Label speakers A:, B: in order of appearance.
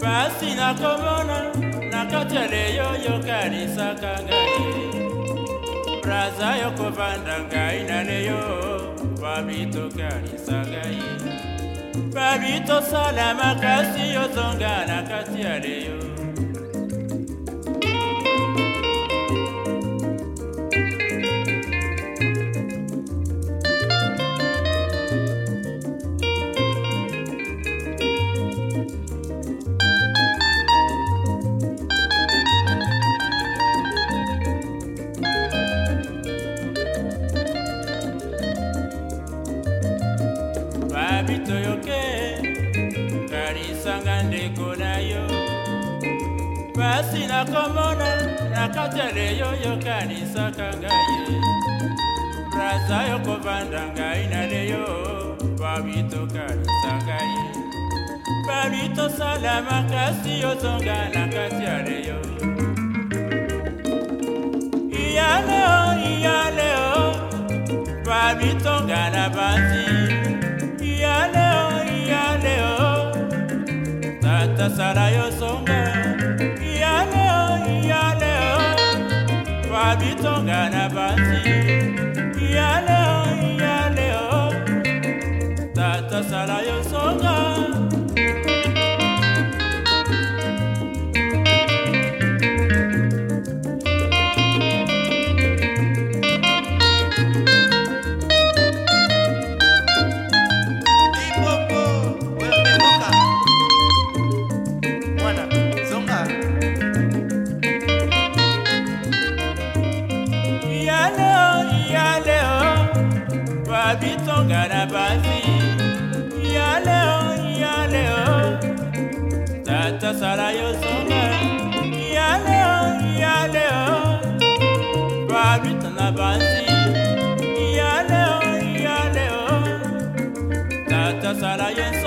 A: pasi nakomona na kati ya leyo yokanisaka ngai braza yokovanda ngai na leyo babitokanisa ngai babitosala makasi yozonga na kati ya leyo na bitoyoke nalisanga ndeko na yo pasi nakomona na kati ya leyo yokanisaka ngai braza yokovanda ngai na leyo babitokanisa ngai babitosala makasi yozonga na kati ya leyo iyaleo iyaleo babitongana banzi nasala yo songa iyaleo iyaleo fabitonga na banzi iyaleo iyaleo tata sala yo ya bitonga na pasi ya leo ya leo tata sala yo songa ya leo ya leo babita na pasi ya leo ya leo tata sala yo